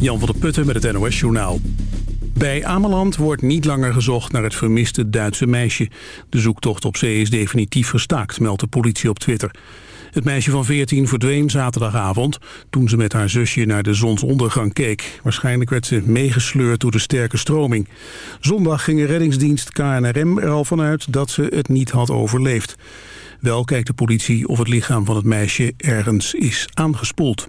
Jan van der Putten met het NOS-journaal. Bij Ameland wordt niet langer gezocht naar het vermiste Duitse meisje. De zoektocht op zee is definitief gestaakt, meldt de politie op Twitter. Het meisje van 14 verdween zaterdagavond toen ze met haar zusje naar de zonsondergang keek. Waarschijnlijk werd ze meegesleurd door de sterke stroming. Zondag ging reddingsdienst KNRM er al vanuit dat ze het niet had overleefd. Wel kijkt de politie of het lichaam van het meisje ergens is aangespoeld.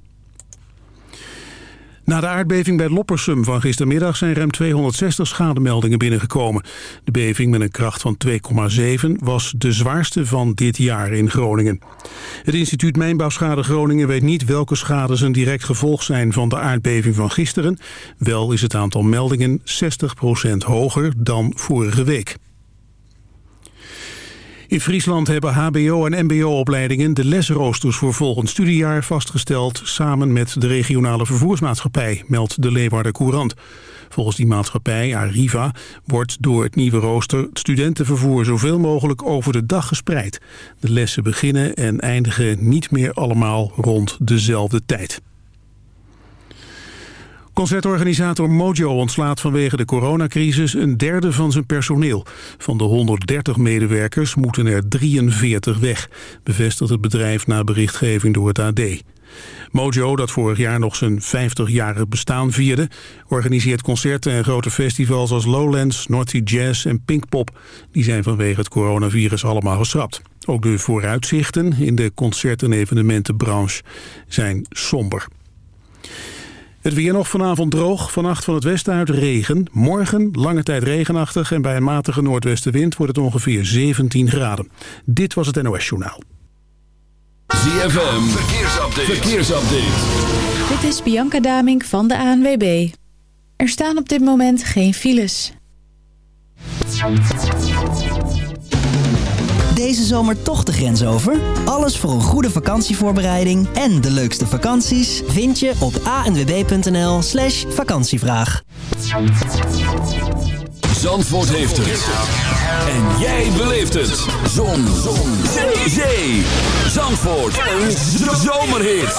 Na de aardbeving bij Loppersum van gistermiddag zijn ruim 260 schademeldingen binnengekomen. De beving met een kracht van 2,7 was de zwaarste van dit jaar in Groningen. Het instituut Mijnbouwschade Groningen weet niet welke schades een direct gevolg zijn van de aardbeving van gisteren. Wel is het aantal meldingen 60% hoger dan vorige week. In Friesland hebben hbo- en mbo-opleidingen de lesroosters voor volgend studiejaar vastgesteld samen met de regionale vervoersmaatschappij, meldt de Leeuwarden Courant. Volgens die maatschappij, Arriva, wordt door het nieuwe rooster het studentenvervoer zoveel mogelijk over de dag gespreid. De lessen beginnen en eindigen niet meer allemaal rond dezelfde tijd. Concertorganisator Mojo ontslaat vanwege de coronacrisis een derde van zijn personeel. Van de 130 medewerkers moeten er 43 weg, bevestigt het bedrijf na berichtgeving door het AD. Mojo, dat vorig jaar nog zijn 50-jarig bestaan vierde... organiseert concerten en grote festivals als Lowlands, Sea Jazz en Pinkpop. Die zijn vanwege het coronavirus allemaal geschrapt. Ook de vooruitzichten in de concert- en evenementenbranche zijn somber. Het weer nog vanavond droog, vannacht van het westen uit regen. Morgen lange tijd regenachtig en bij een matige noordwestenwind wordt het ongeveer 17 graden. Dit was het NOS Journaal. ZFM, verkeersupdate. verkeersupdate. Dit is Bianca Damink van de ANWB. Er staan op dit moment geen files. Deze zomer toch de grens over? Alles voor een goede vakantievoorbereiding en de leukste vakanties vind je op anwb.nl slash vakantievraag. Zandvoort heeft het. En jij beleeft het. Zon. Zon. Zee. Zandvoort. Een zomerhit.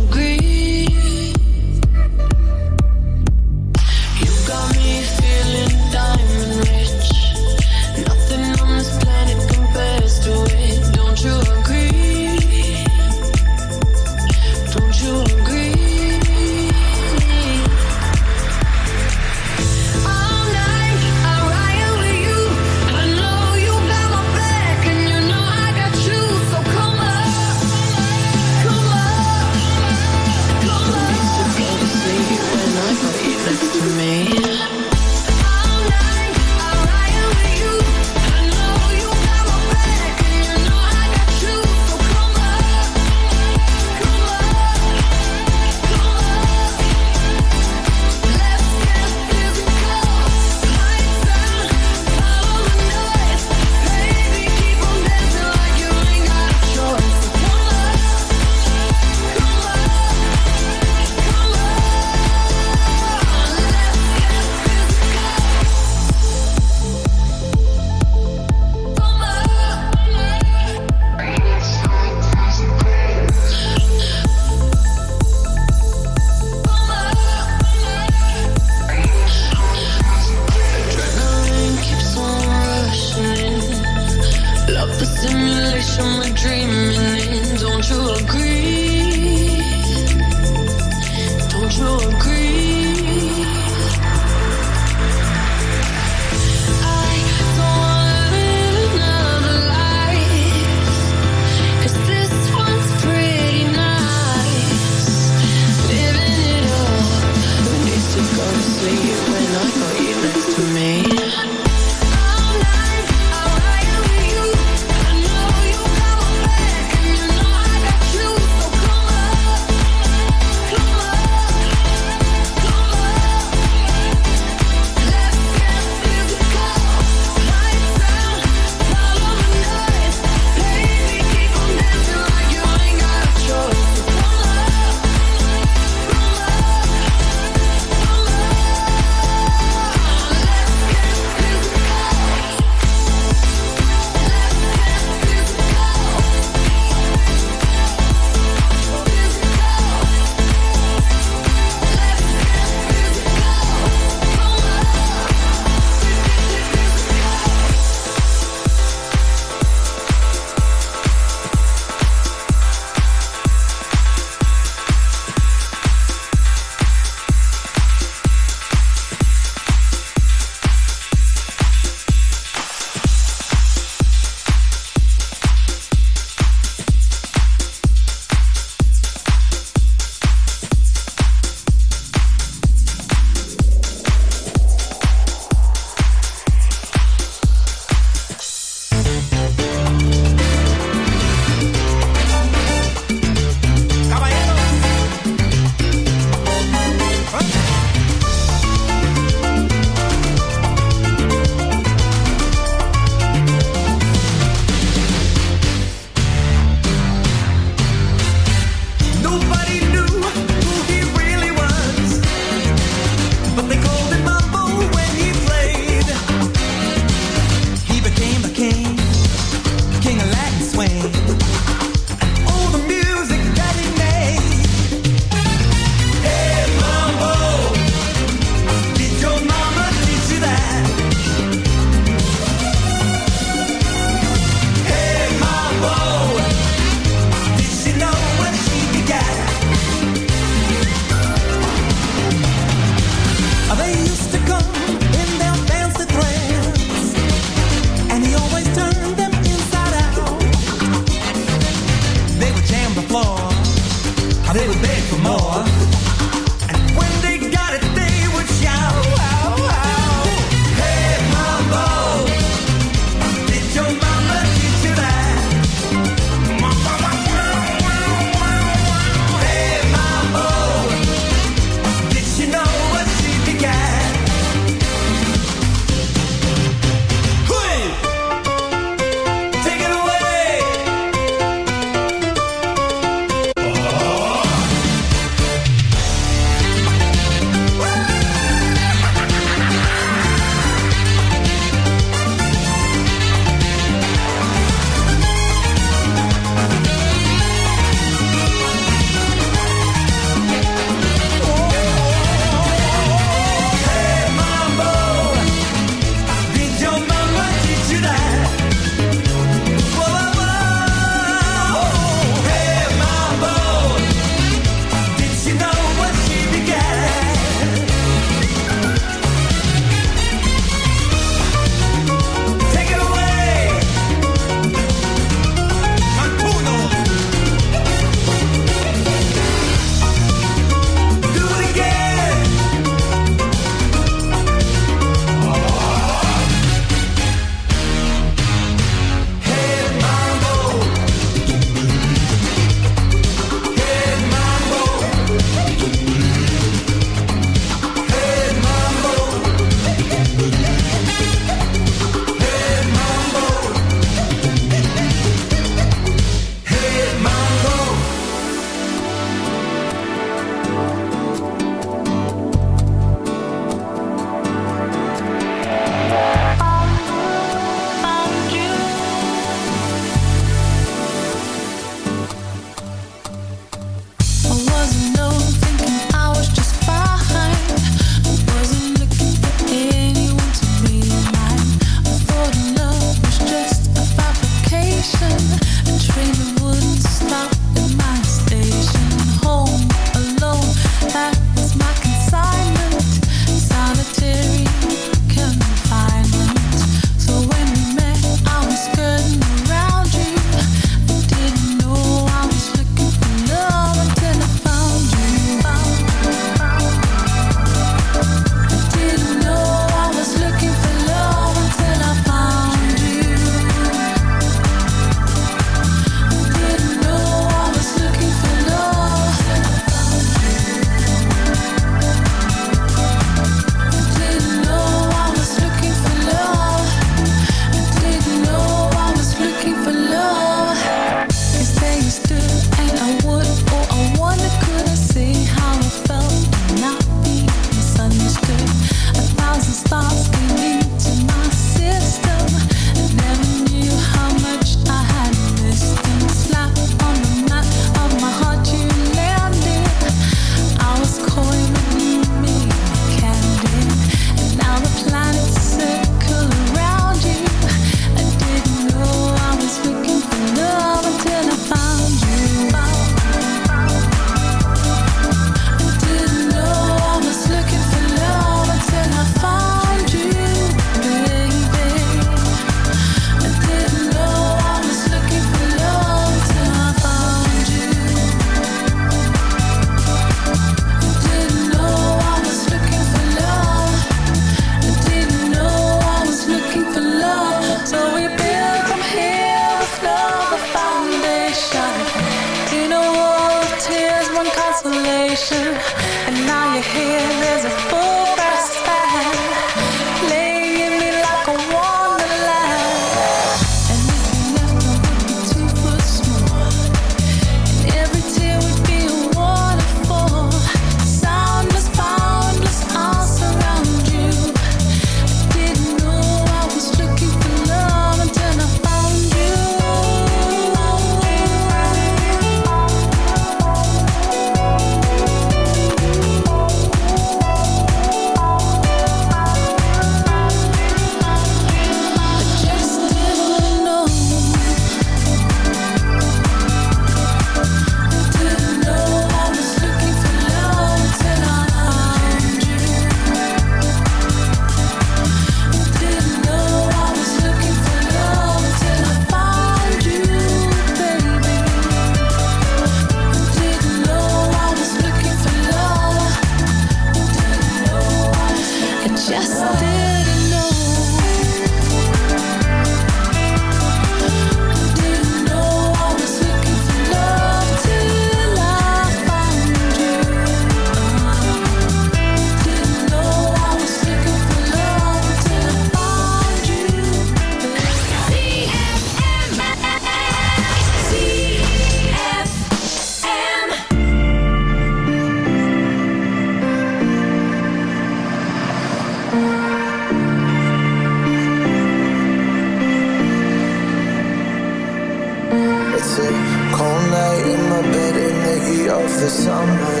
wasted. Cold night in my bed in the heat of the summer.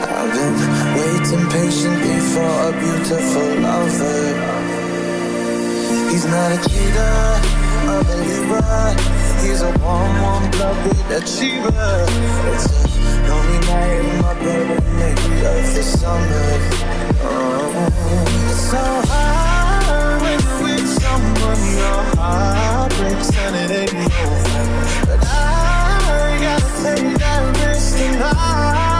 I've been waiting patiently for a beautiful lover. He's not a cheater, a believer. He's a warm, warm blooded achiever. It's a lonely night in my bed in the heat of the summer. Oh, it's so hot. When your heart breaks and it. But I gotta take that risk tonight.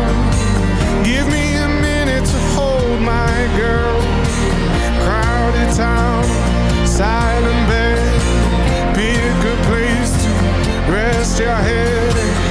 My girl. Crowded town, silent bed Be a good place to rest your head.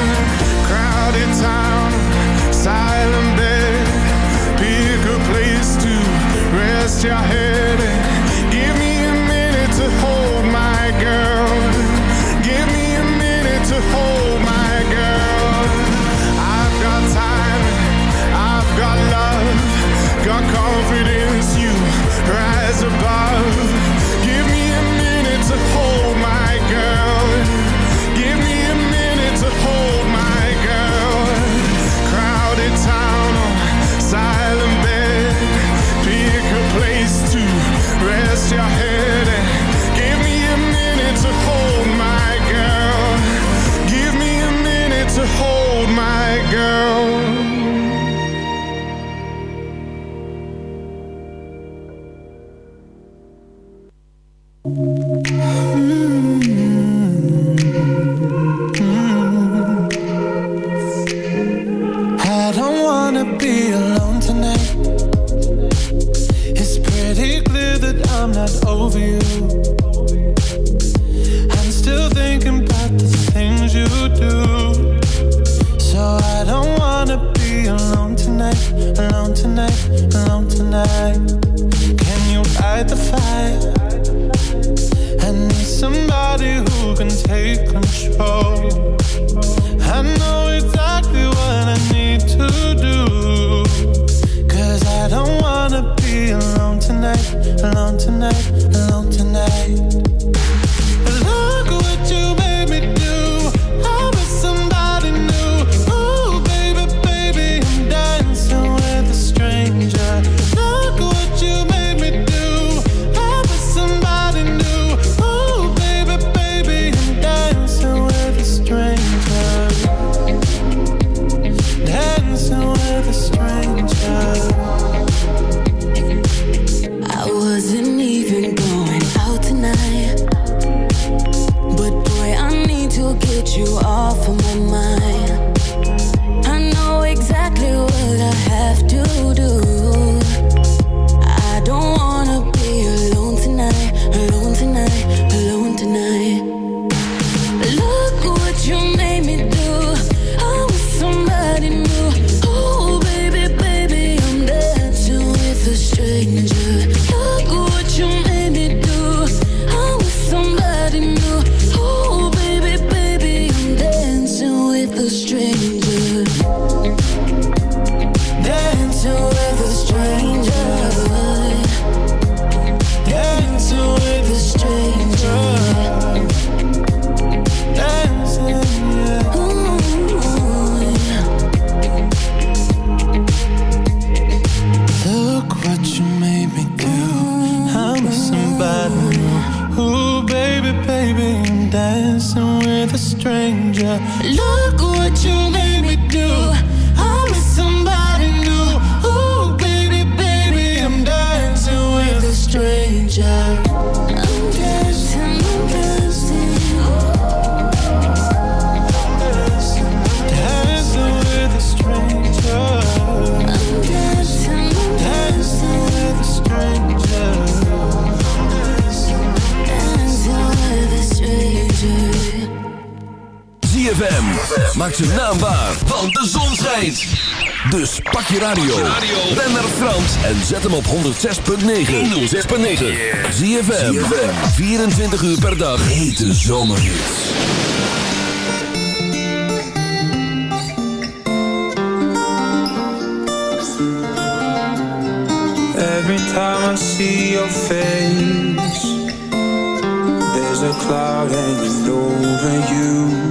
Dus pak je radio. Ben naar Frans en zet hem op 106.9. 106.9. Zie 24 uur per dag. Hete zomerhits. Every time I see your face There's a cloud hanging over you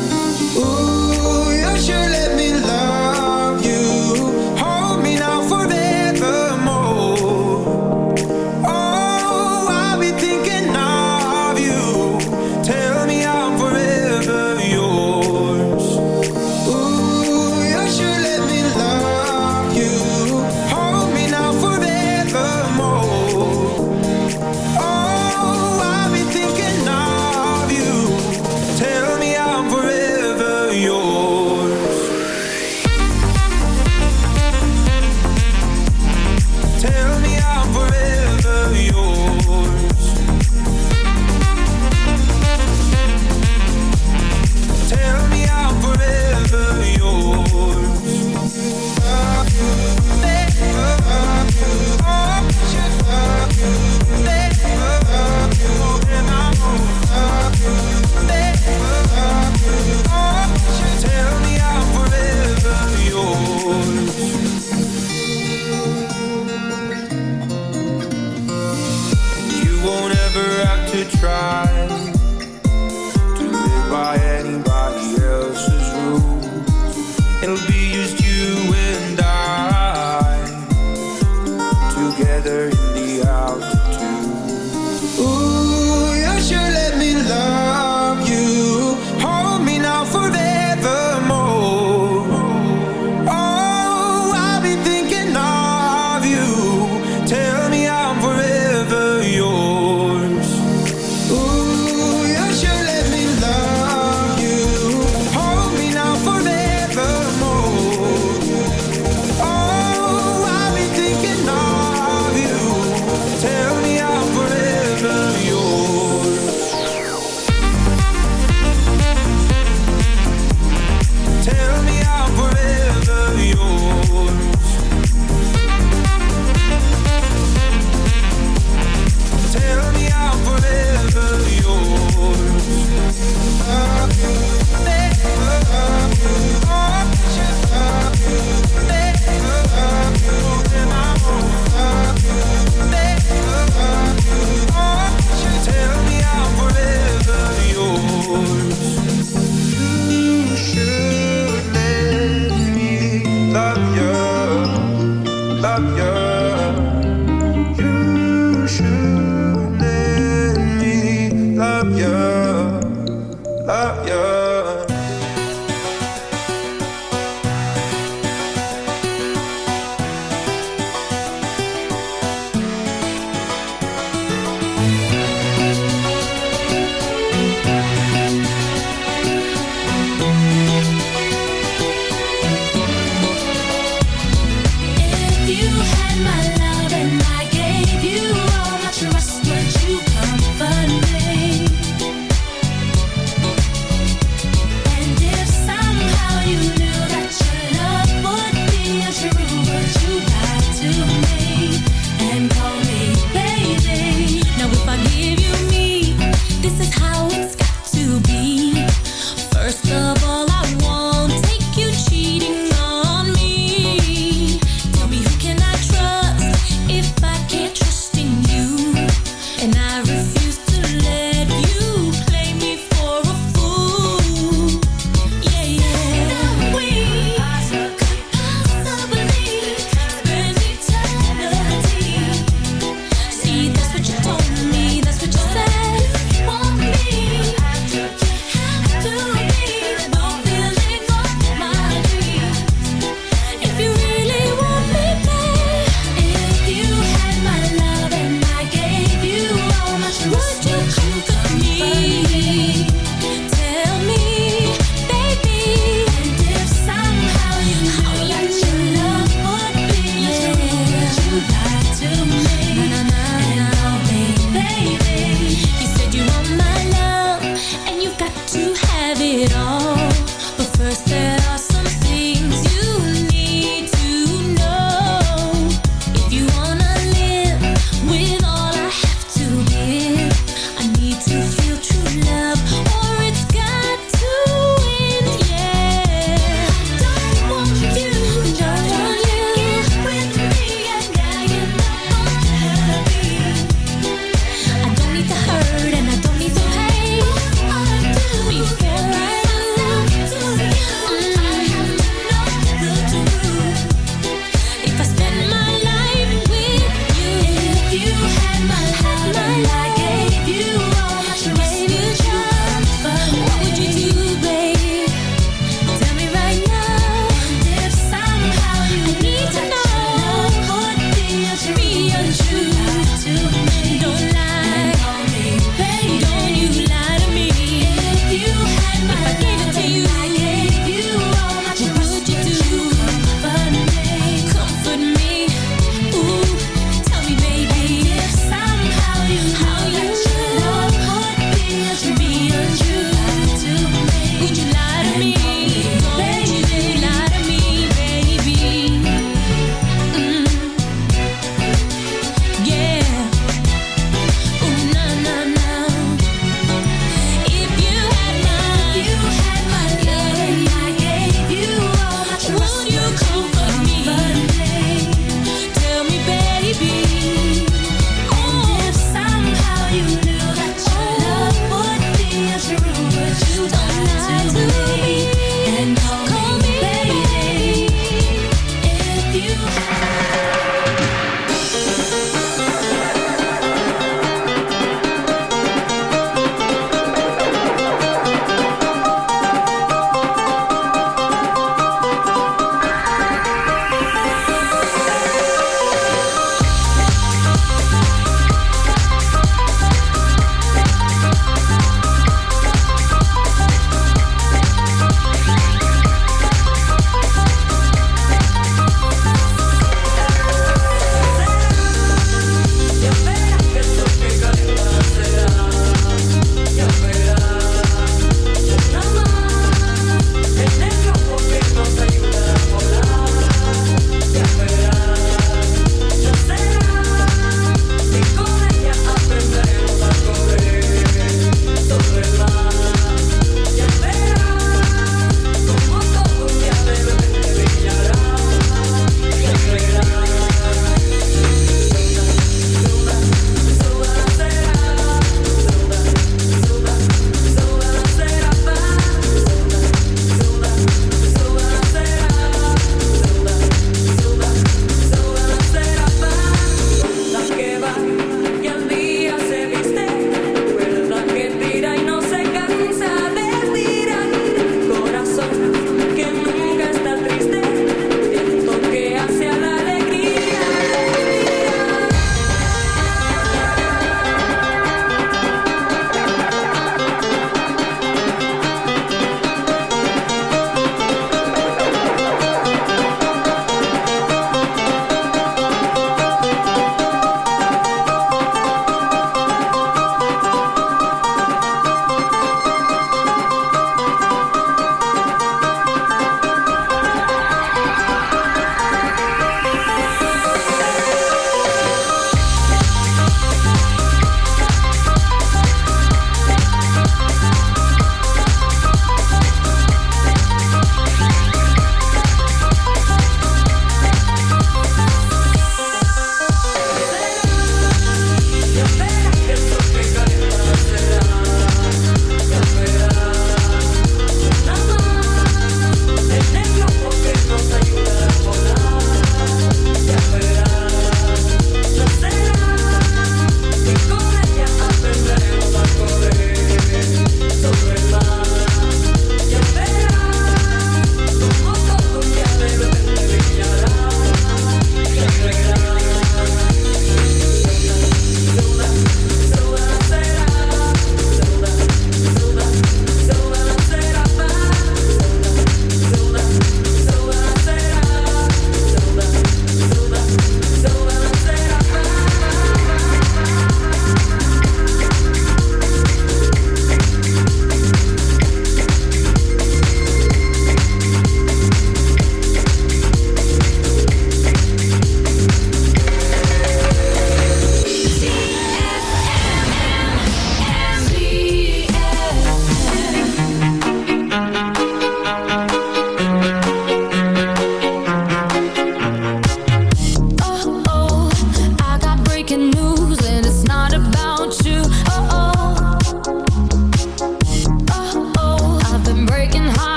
be used to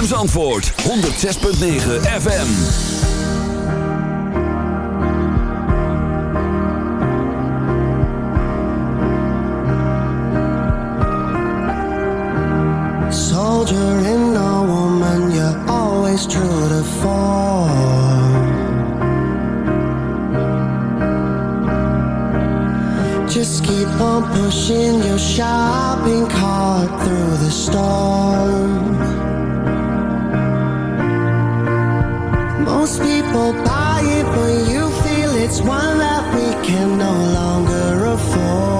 ZFM Zandvoort 106.9 FM Soldier in a woman You're always true to form Just keep on pushing Your shopping cart Through the storm. Most people buy it but you feel it's one that we can no longer afford.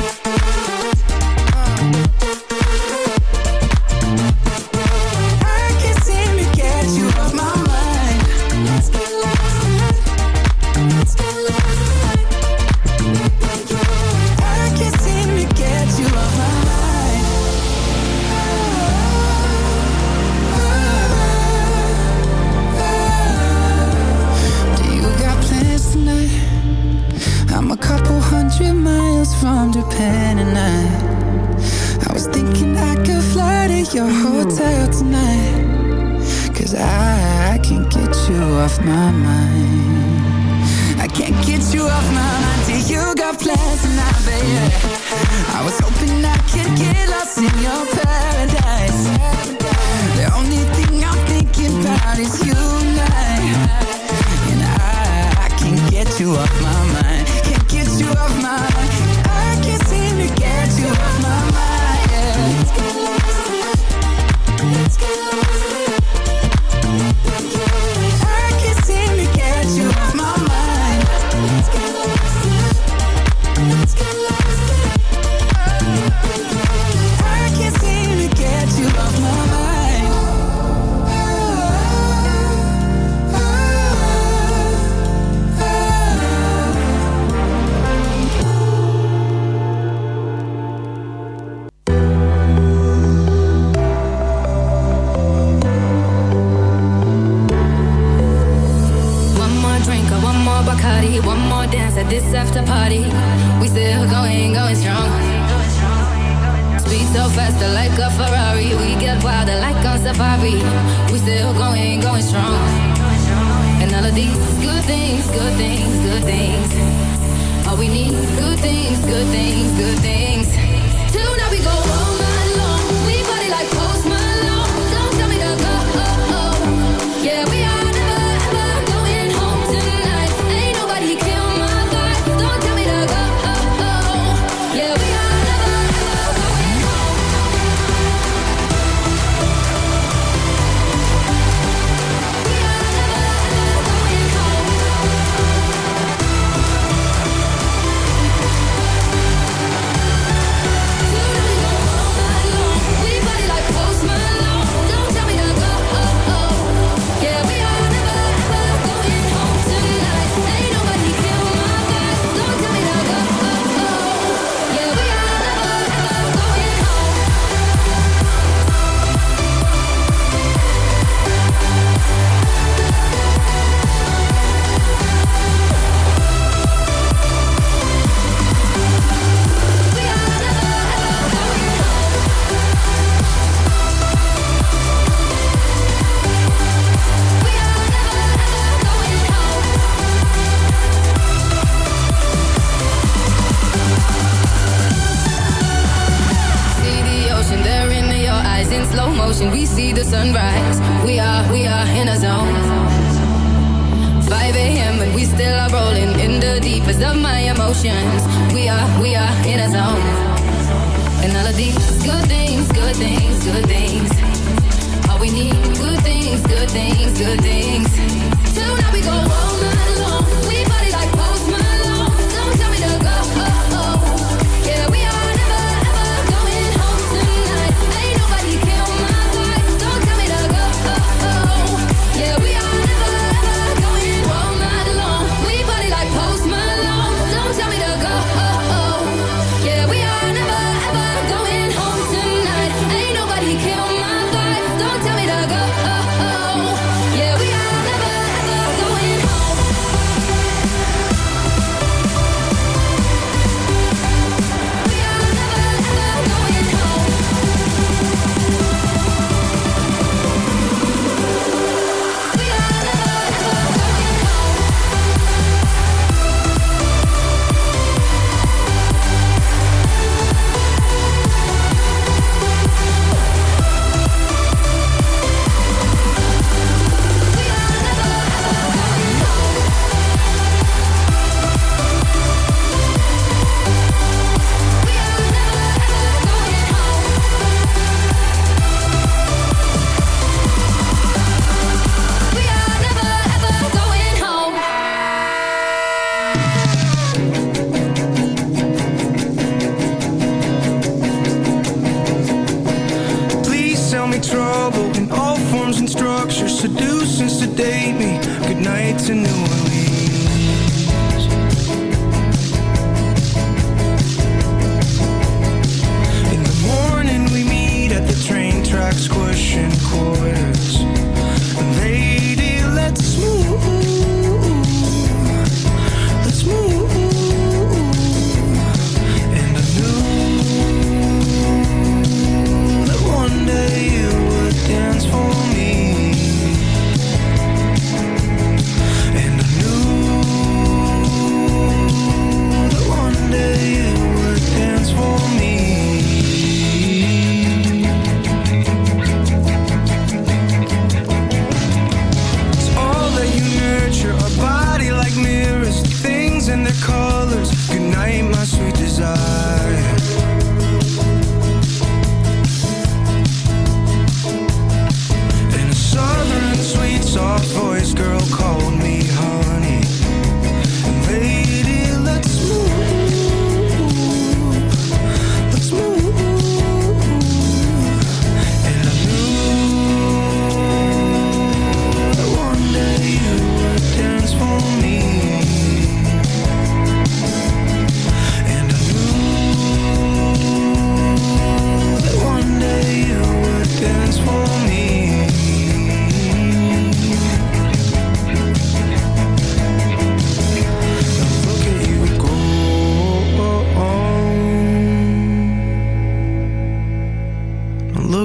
trouble in all forms and strokes.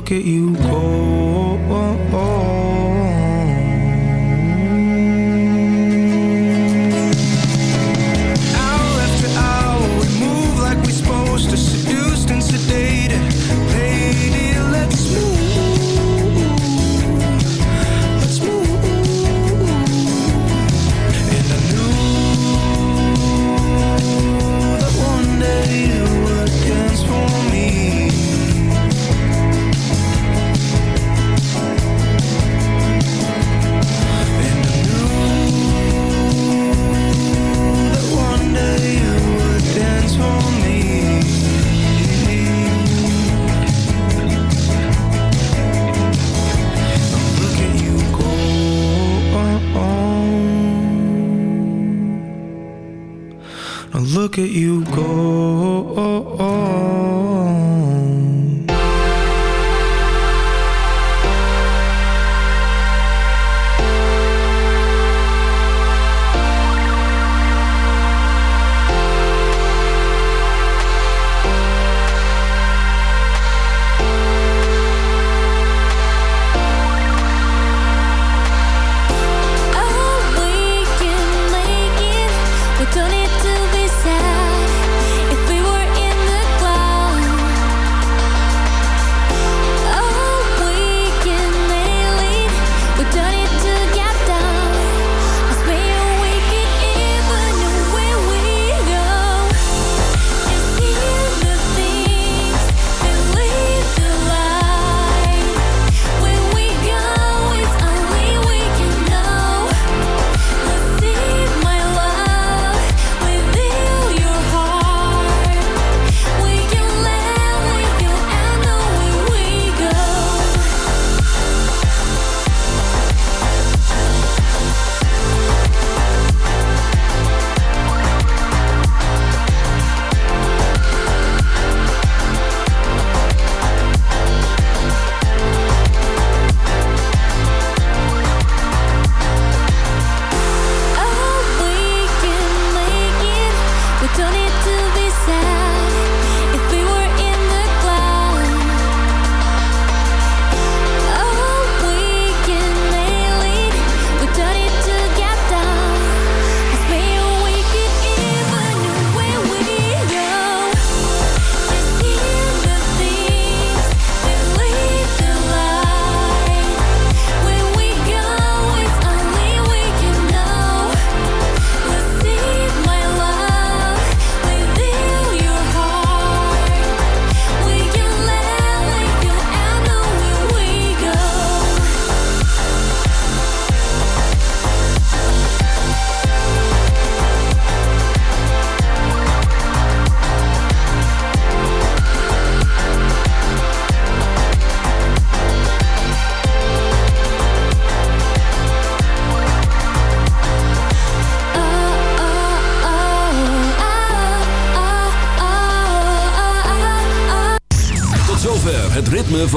look at you go.